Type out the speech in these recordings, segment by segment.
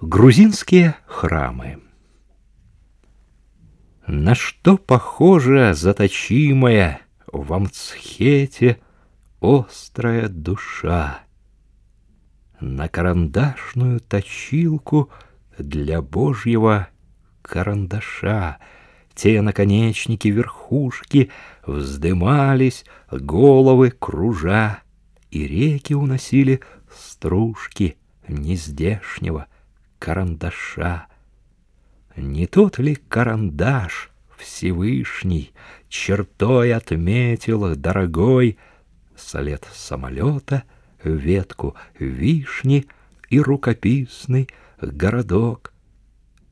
Грузинские храмы. На что похожа заточимая в Амцхете острая душа? На карандашную точилку для Божьего карандаша. Те наконечники верхушки вздымались, головы кружа, И реки уносили стружки нездешнего карандаша. Не тот ли карандаш Всевышний чертой отметил дорогой След самолета, ветку вишни и рукописный городок?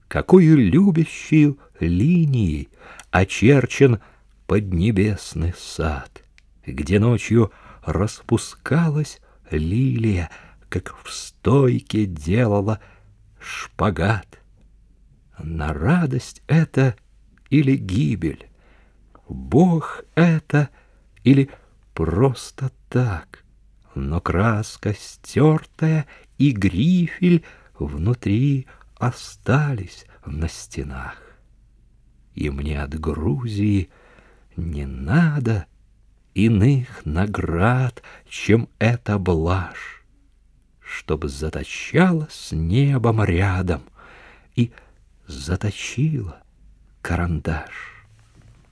Какую любящую линией очерчен поднебесный сад, Где ночью распускалась лилия, Как в стойке делала шпагат. На радость это или гибель? Бог это или просто так? Но краска стертая и грифель внутри остались на стенах. И мне от Грузии не надо иных наград, чем эта блажь чтоб заточала с небом рядом и заточила карандаш.